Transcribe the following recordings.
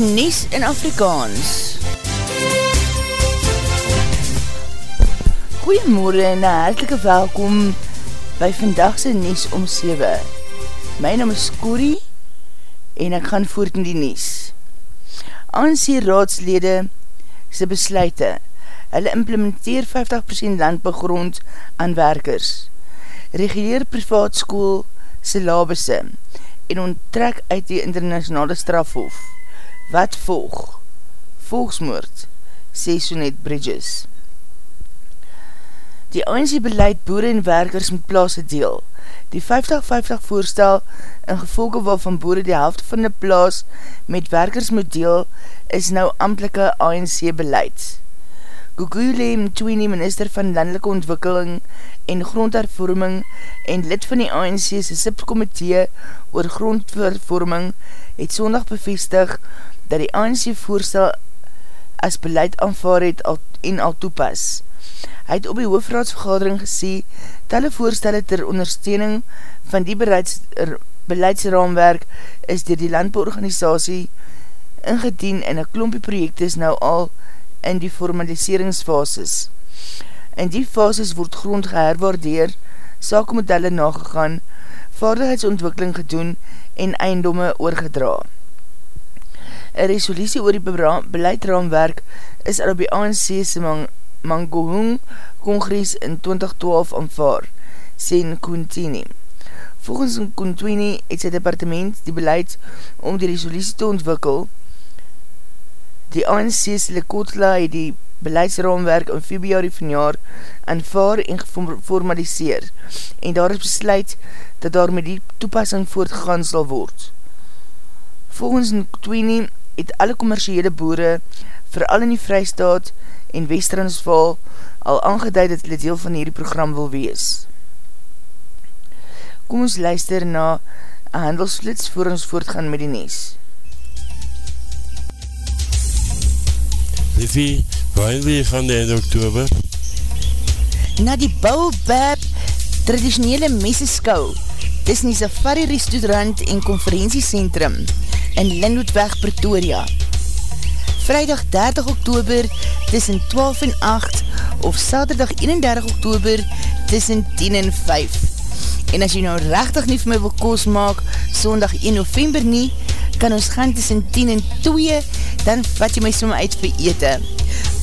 die Nies in Afrikaans. Goeiemorgen en hartelike welkom by vandagse Nies om 7. My naam is Corrie en ek gaan voort in die Nies. ANC raadslede sy besluite. Hulle implementeer 50% landbegrond aan werkers. Reguleer privaat school syllabisse en onttrek uit die internationale strafhof. Wat volg? Volksmoord, sê Sonet Bridges. Die ANC beleid boere en werkers met plaas deel. Die 50-50 voorstel in gevolge waarvan boere die helft van die plaas met werkers moet deel, is nou amtelike ANC beleid. Gugule Mtwini, minister van Landelike Ontwikkeling en Grondhervorming en lid van die ANC's SIP-komitee oor grondvervorming, het sondag bevestig dat die ANC voorstel as beleid aanvaar het al, en al toepas. Hy het op die hoofraadsvergadering gesê, talle voorstelle ter ondersteuning van die beleids, er, beleidsraamwerk is dier die landbouorganisatie ingedien en een klompie projecte is nou al in die formaliseringsfases. In die fases word grond geherwaardeer, saakmodelle nagegaan, vaardigheidsontwikkeling gedoen en eindomme oorgedra. Een resolutie oor die beleidraamwerk is al op die ANC's Mang Mangohung Kongres in 2012 aanvaar, sê Nkuntini. Volgens Nkuntini het sy departement die beleid om die resolutie te ontwikkel. Die ANC's Lekotla het die beleidsraamwerk in februari van jaar aanvaar en geformaliseer en daar is besluit dat daar met die toepassing voortgegaan sal word. Volgens Nkuntini het alle commerciële boere, vooral in die Vrijstaat en Westransval, al aangeduid dat hulle deel van hierdie program wil wees. Kom ons luister na een handelsflits voor ons voortgaan met die Nes. Liffie, waarin wil jy gaan die einde oktober? Na die Baobab traditionele meseskou, dis in die safari restaurant en konferentiecentrum, in Lindhoedweg, Pretoria. Vrijdag 30 oktober tussen 12 en 8 of Saterdag 31 oktober tussen 10 en 5. En as jy nou rechtig nie vir my wil koos maak, sondag 1 november nie, kan ons gaan tussen 10 en 2, dan vat jy my som uit vir ete.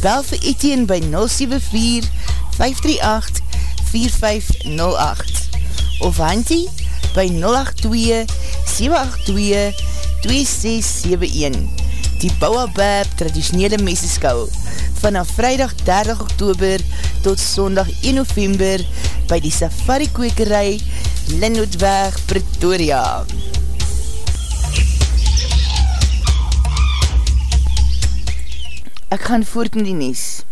Bel vir Etienne by 074 538 4508 of Hantie by 082 782 2671 Die Bouwabab traditionele meseskou. Vanaf vrijdag 30 oktober tot sondag 1 november by die safari kwekerij Linnootweg Pretoria. Ek gaan voort in die nies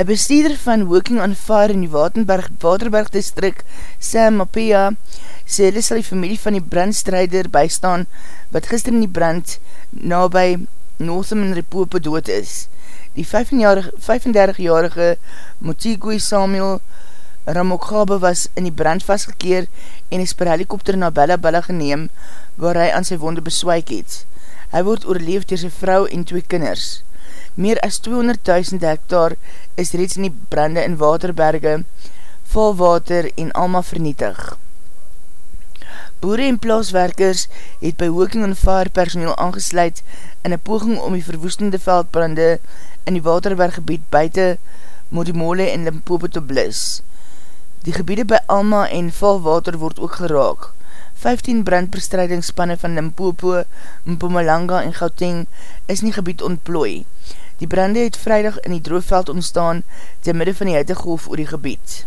Een bestuurder van Working on Fire in die Waterberg, Waterberg district Sam Mapea sê hulle sal die familie van die brandstrijder bystaan wat gister in die brand na by Northam en Repope dood is. Die 35-jarige Motigui Samuel Ramokgabe was in die brand vastgekeer en is per helikopter na Bella Bella geneem waar hy aan sy wonde beswaik het. Hy word oorleef door sy vrou en twee kinders. Meer as 200.000 hektaar is reeds in die brande in waterberge, valwater en alma vernietig. Boere en plaaswerkers het by Working on Fire personeel aangesluit in een poging om die verwoestende veldbrande in die waterberggebied buiten Modimole en Limpopo te blis. Die gebiede by Alma en Valwater word ook geraak. 15 brandbestrijdingsspanne van Limpopo, Mpumalanga en Gauteng is nie gebied ontplooi. Die brande het vrijdag in die droogveld ontstaan te midde van die hittegolf oor die gebied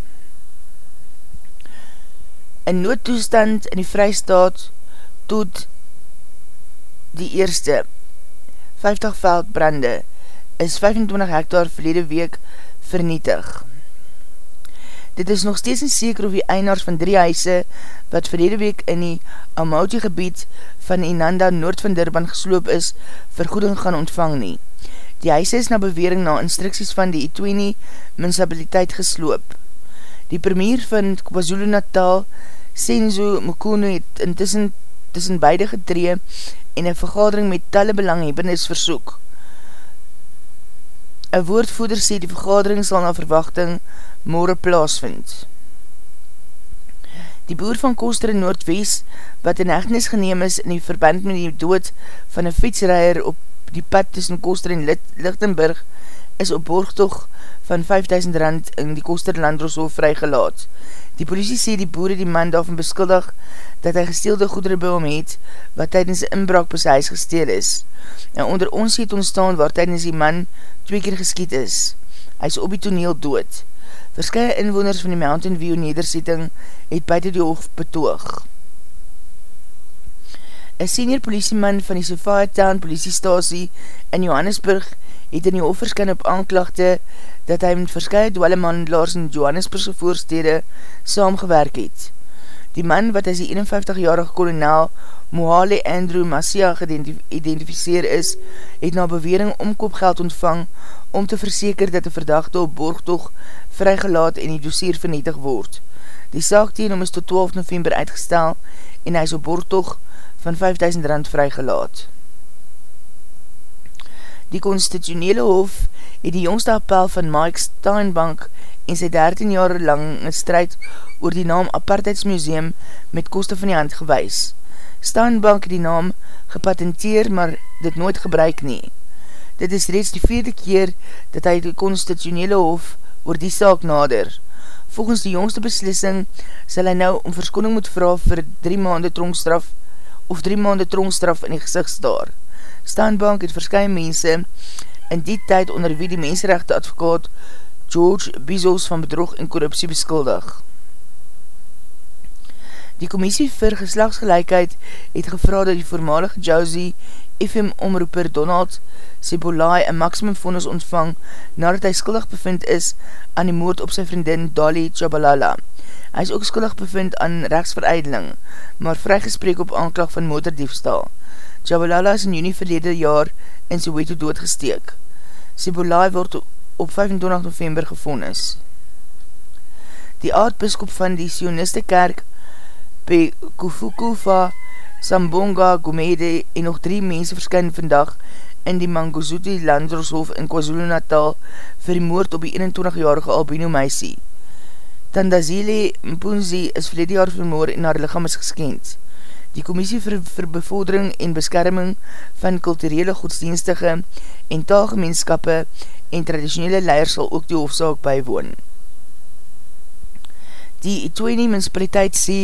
in noodtoestand in die vrystaat tot die eerste 50 veldbrande is 25 hektaar verlede week vernietig. Dit is nog steeds nie seker of die einaars van drie huise wat verlede week in die Amauti gebied van Inanda noord van Durban gesloop is, vergoeding gaan ontvang nie. Die huise is na bewering na instructies van die Itweni municipaliteit gesloop. Die premier van KwaZulu Natal, Senzo Mukono, het intussen tussen beide getree en een vergadering met talle belanghebbenis versoek. Een woordvoeder sê die vergadering sal na verwachting morgen plaasvind. Die boer van Koster in Noordwest, wat in echtenis geneem is in die verband met die dood van een fietsreier op die pad tussen Koster en Lichtenburg, is op borgtoog van 5000 rand in die Koster Landroshof vrygelaat. Die politie sê die boere die man daarvan beskuldig dat hy gesteelde goedere by hom het wat tydens die inbraak by sy huis gesteel is. En onder ons het ontstaan waar tydens die man twee keer geskiet is. Hy is op die toneel dood. Verskye inwoners van die Mountain View nederzetting het buiten die hoog betoog. Een senior politieman van die Sophia Town politiestasie in Johannesburg het in die offerskin op aanklachte dat hy met verskye dwellemandelaars in Johannesburgse voorstede saamgewerk het. Die man wat as die 51-jarige kolonel Mohale Andrew Masia geïdentificeer is, het na bewering omkoopgeld ontvang om te verseker dat die verdachte op borgtoog vrygelaat en die dossier vernietig word. Die saak teen om is tot 12 november uitgestel en hy is op borgtoog van 5000 rand vrygelaat. Die constitutionele hof het die jongste appel van Mike Steinbank en sy 13 jaar lang een strijd oor die naam Apartheidsmuseum met koste van die hand gewys. Steinbank die naam gepatenteer, maar dit nooit gebruik nie. Dit is reeds die vierde keer dat hy die constitutionele hof oor die saak nader. Volgens die jongste beslissing sal hy nou om verskoning moet vraag vir drie maande tronkstraf of drie maande tronkstraf in die gezichtsdaar. Standbank het verskye mense in die tyd onder wie die menserechte advokaat George Bezos van bedrog en korruptie beskuldig. Die commissie vir geslagsgelijkheid het gevra dat die voormalige Josie FM omroeper Donald Sebolai een maximum vonnis ontvang nadat hy skuldig bevind is aan die moord op sy vriendin Dali Chabalala. Hy is ook skuldig bevind aan rechtsvereideling, maar vrygespreek op aanklag van motordiefstal. Jabalala is in juni verlede jaar in Soweto doodgesteek. Sibolai word op 25 november gevonnis. Die aardbiskop van die Sioniste kerk Pe Kufukufa, Sambonga, Gomede en nog drie mense verskyn vandag in die Mangozuti Landroshof in KwaZulu Natal vir die moord op die 21-jarige albino meisie. Tandazile Mpunzi is verlede jaar vermoor en haar lichaam is geskend. Die Commissie vir, vir Bevordering en Beskerming van Kulturele Godsdienstige en Taalgemeenskappe en Traditionele Leiers sal ook die hoofdzaak bijwoon. Die Etoenie Municipaliteit sê,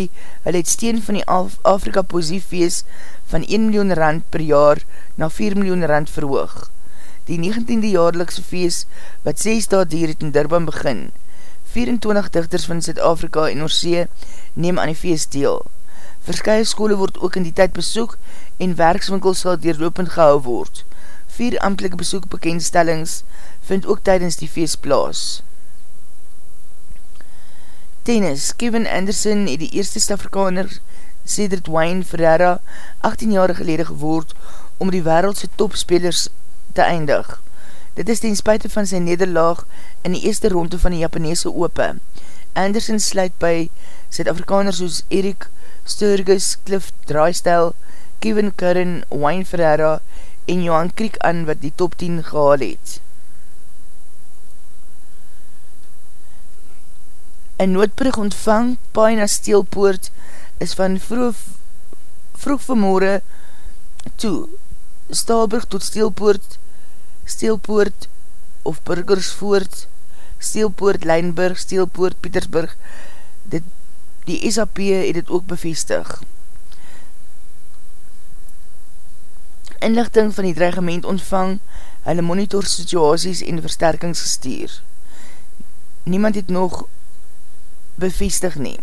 hy het steen van die Af Afrika Posiefeest van 1 miljoen rand per jaar na 4 miljoen rand verhoog. Die 19e jaarlikse feest, wat 6 daad hier het in Durban begin, 24 dichters van Zuid-Afrika en Oorsee neem aan die feest deel. Verskye skole word ook in die tyd besoek en werkswinkels sal deurlopend gehou word. Vier amtelike besoekbekendstellings vind ook tydens die feest plaas. Tennis, Kevin Anderson het die eerste Stafrikaner Cedric Wayne Ferreira 18 jaar gelede geword om die wereldse topspelers te eindig. Dit is ten spuite van sy nederlaag in die eerste ronde van die Japanese Ope. Anderson sluit by Zuid-Afrikaners soos Erik Sturgis, Cliff Draaistijl, Kevin Curran, Wayne Ferreira en Johan Kriek aan wat die top 10 gehaal het. Een noodbrug ontvang, paai na Steelpoort, is van vroeg, vroeg vanmorgen toe, Staalbrug tot Steelpoort, Steelpoort of Burgersvoort, Steelpoort, Lijnburg, Steelpoort, Pietersburg, dit Die SAP het het ook bevestig. Inlichting van die dreigement ontvang, hulle monitor situasies en versterkings gestuur. Niemand het nog bevestig nie.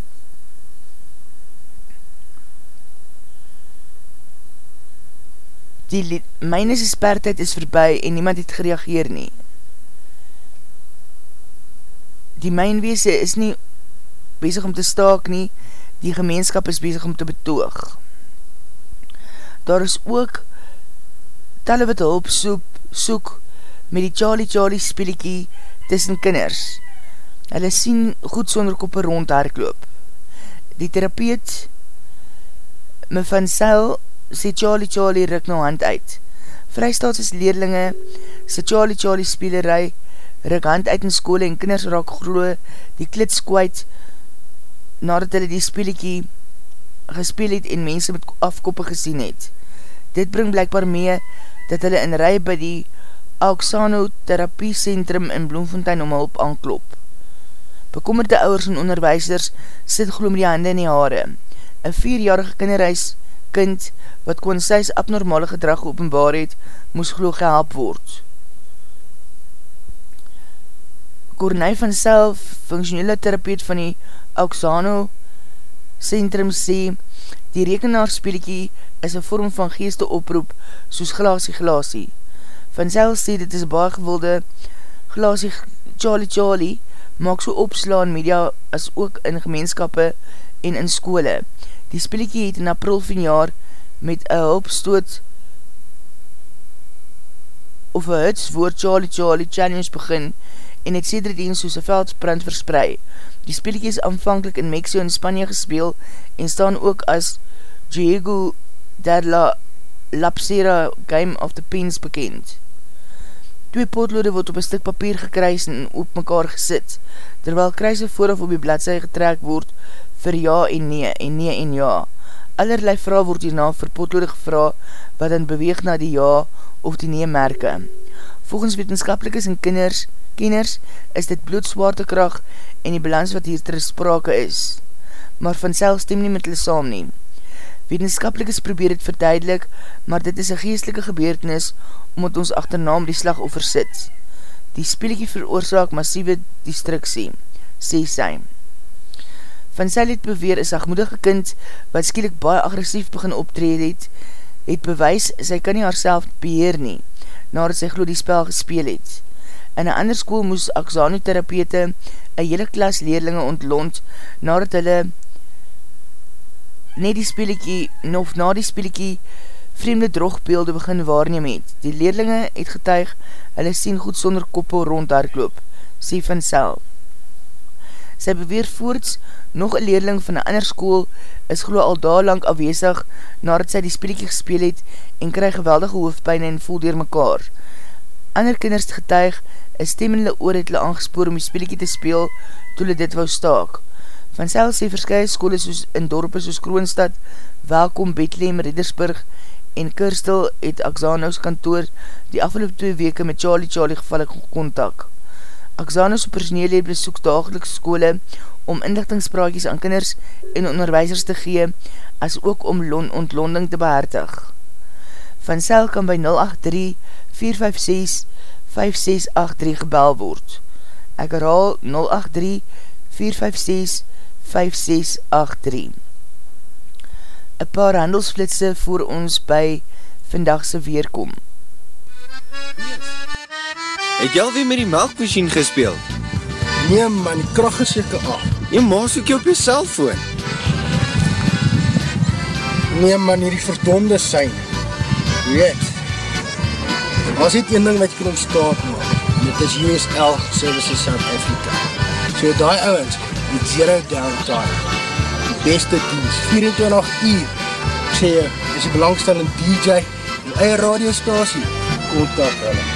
Die myne se spertijd is verby en niemand het gereageer nie. Die mynweese is nie bezig om te staak nie, die gemeenskap is bezig om te betoog. Daar is ook talle wat hulp soep, soek met die Charlie Charlie spieliekie tussen kinders. Hulle sien goed sonder koppe rond herkloop. Die therapeut Me van Sel sê Charlie Charlie ruk nou hand uit. Vrystaatses leerlinge sê Charlie Charlie spelerij ruk hand uit in skole en kinders raak groe die klits kwijt nadat hulle die speeliekie gespeel het en mense met afkoppe gesien het. Dit bring blijkbaar mee dat hulle in rij by die Auxano Therapie Centrum in Bloemfontein om hulp aanklop. Bekommerde ouwers en onderwijsers sit gloem die hande in die haare. Een vierjarige kinderreis kind wat kon sys abnormale gedrag openbaar het, moes glo gehelp word. Cornei van self, functionele therapeut van die Auxano Centrum sê, die rekenaarspeeliekie is een vorm van geeste oproep soos glasie glasie. Van self sê dit is baie gewilde glasie Charlie Charlie maak so opslaan media as ook in gemeenskappe en in skole. Die speeliekie het in april van jaar met een hulpstoot of een hutswoord Charlie Charlie Challenge begin en het eens soos een veldsprand verspreid. Die speeliekie is aanvankelijk in Mexico en Spanje gespeel en staan ook as Diego de la Lapsera Game of the Pins bekend. Twee potlode word op een stuk papier gekruis en op mekaar gesit, terwyl kruise vooraf op die bladseie getrek word vir ja en nee en nee en ja. Allerlei vraag word hierna vir potlode gevra wat dan beweeg na die ja of die nee merke. Volgens wetenskapelikes en kinders, kenners is dit bloedswaartekracht en die balans wat hier ter sprake is, maar vanself stem nie met hulle saam nie. Wetenskapelikes probeer het verduidelik, maar dit is een geestelike gebeurtenis omdat ons achternaam die slagoffer sit. Die speeliekie veroorzaak massieve destructie, sê sy. Van sy het beweer is agmoedige kind wat skielik baie agressief begin optreed het, het bewys sy kan nie haarself beheer nie, nadat sy glo die spel gespeel het. In een ander school moes axanotherapeute een hele klas leerlinge ontlont nadat hulle net die speeliekie, of na die speeliekie vreemde drogbeelde begin waarneem het. Die leerlinge het getuig, hulle sien goed sonder koppel rond daarkloop, sê van sel. Sy beweer voorts, nog een leerling van een ander school is geloof al daar lang afwezig nadat sy die speeliekie gespeel het en krijg geweldige hoofdpijn en voel door mekaar. Ander kinders getuig, een stem in hulle oor het hulle aangespoor om die speeliekie te speel, toe hulle dit wou staak. Van sel sê verskye skole soos in dorpe soos Kroonstad, Welkom, Bethlehem, Riddersburg en Kirstel het Axanos kantoor die afgeloop twee weke met Charlie Charlie gevallig kontak. Axanos personeel het besoek dageliks skole om inlichtingspraatjes aan kinders en onderwijsers te gee, as ook om ontlonding te behertig. Van sel kan by 083 456 5683 gebel word. Ek herhaal 083 456 5683 Een paar handelsflitse voor ons by vandagse weerkom. Het jy alweer met die melkmachine gespeeld? Nee man, die kracht is jyke af. Jy maas ook jy op jy cellfoon. Nee man, hier die verdonde sein. Weet, As dit een ding wat jy kan ontstaan maak, dit is USL Services South Africa. So die ouwens, die zero downtime, die beste dienst, 24 uur, ek sê jy, is die belangstellende DJ, die eie radiostasie, kontak hulle.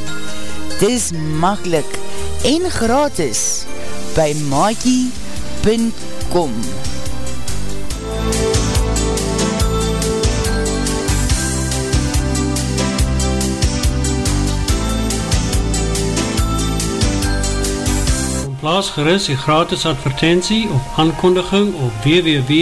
Dis makkelijk en gratis by maakie.com Plaas gerust die gratis advertentie of aankondiging op www.v.co.za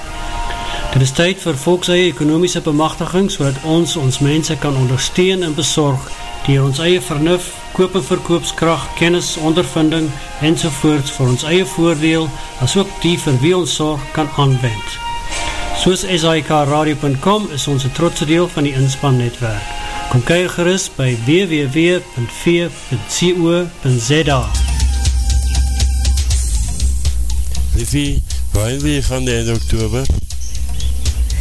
Dit is tyd vir volks eie ekonomiese bemachtiging so ons ons mense kan ondersteun en bezorg die ons eie vernuf, koop en verkoopskracht, kennis, ondervinding en sovoorts vir ons eie voordeel as ook die vir wie ons zorg kan aanwend. Soos SIKRadio.com is ons een trotse deel van die inspannetwerk. Kom kyk gerust by www.v.co.za Liffie, waar wil je gaan die einde oktober?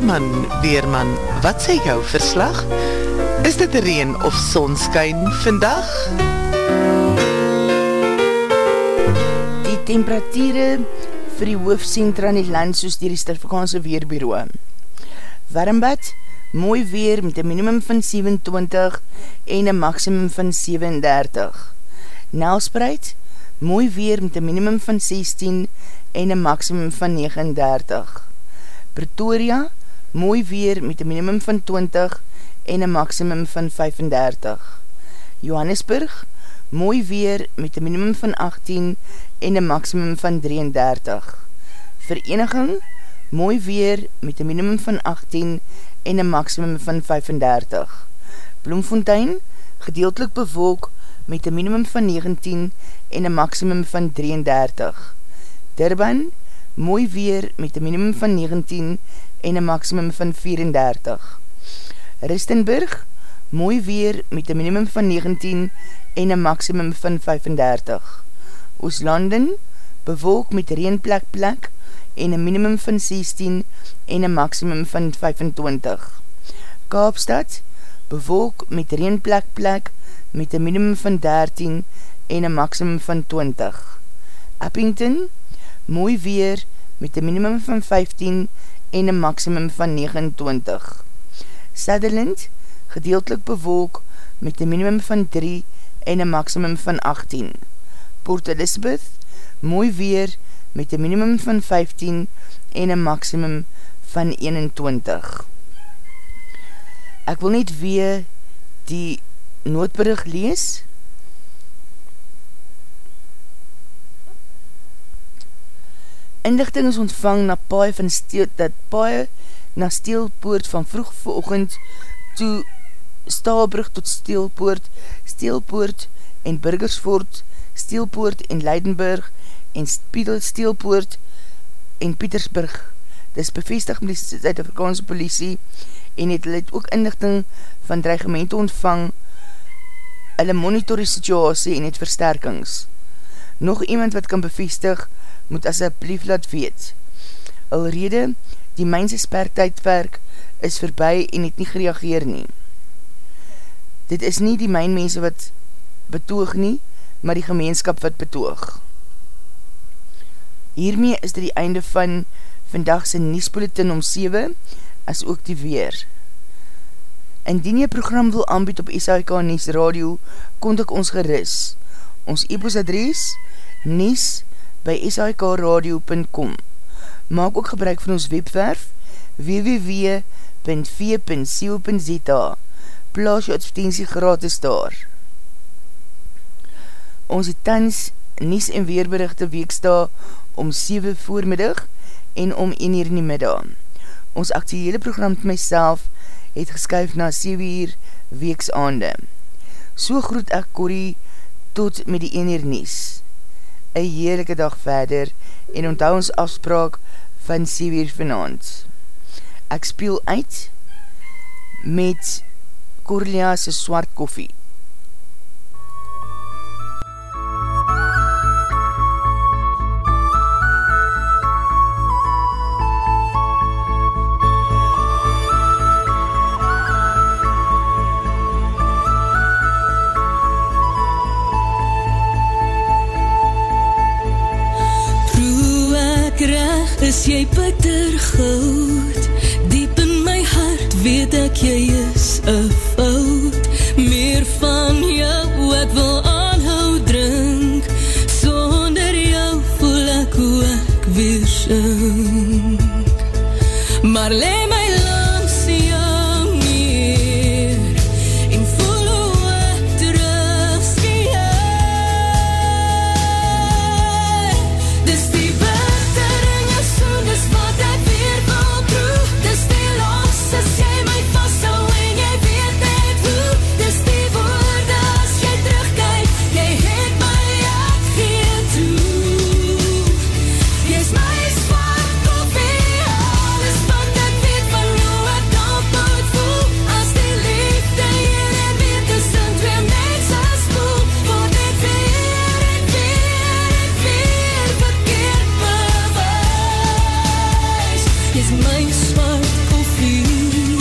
Weerman, Weerman, wat sê jou verslag? Is dit reen of sonskyn vandag? Die temperatuur vir die hoofdcentra in die land soos dier die Stifikaanse Weerbureau. Warmbad, mooi weer met een minimum van 27 en een maximum van 37. Nelspreid, mooi weer met een minimum van 16 en een maximum van 39. Pretoria, mooi weer met een minimum van 20 en een maximum van 35. Johannesburg, mooi weer met een minimum van 18 en een maximum van 33. Vereniging, mooi weer met een minimum van 18 en een maximum van 35. Bloemfontein, gedeeltelik bevolk met een minimum van 19 en een maximum van 33. Durban, mooi weer met een minimum van 19 en een maximum van 34. Ristenburg, mooi weer met een minimum van 19 en een maximum van 35. Ooslanden, bewolk met reenplek plek en een minimum van 16 en een maximum van 25. Kaapstad, bewolk met reenplek plek met een minimum van 13 en een maximum van 20. Eppington, mooi weer met een minimum van 15 en een maximum van 29. Sutherland, gedeeltelik bewolk met een minimum van 3 en een maximum van 18. Port Elizabeth, mooi weer met een minimum van 15 en een maximum van 21. Ek wil net weer die noodbrug lees. Inlichting is ontvang na paie van steel, dat paie na steelpoort van vroeg veroogend toe Staalbrug tot Steelpoort, Steelpoort en Burgersvoort, Steelpoort en Leidenburg en Spiedel Steelpoort en Pietersburg. Dit is bevestig met die Zuid-Afrikaanse politie en het het ook inlichting van dreigemente ontvang hulle monitor die situasie en het versterkings. Nog iemand wat kan bevestig, moet asjeblief laat weet. Alrede, die mynse spertijdwerk is verby en het nie gereageer nie. Dit is nie die mynmense wat betoog nie, maar die gemeenskap wat betoog. Hiermee is dit die einde van vandagse Niespoletin om 7, as ook die weer. Indien jy program wil aanbied op SHK Nies Radio, kontak ons geris. Ons e-post adres, nies by shkradio.com Maak ook gebruik van ons webwerf, www.v.co.za Plaas jou advertentie gratis daar. Ons het tans Nies en Weerberichte weeksta om 7 voormiddag en om 1 uur in die middag. Ons actuele program met myself het geskuif na 7 uur weeks aande. So groet ek Corrie tot met die 1 uur nies. Een heerlijke dag verder en onthou ons afspraak van 7 uur vanavond. Ek speel uit met Corlia's swart koffie. my swart koffie.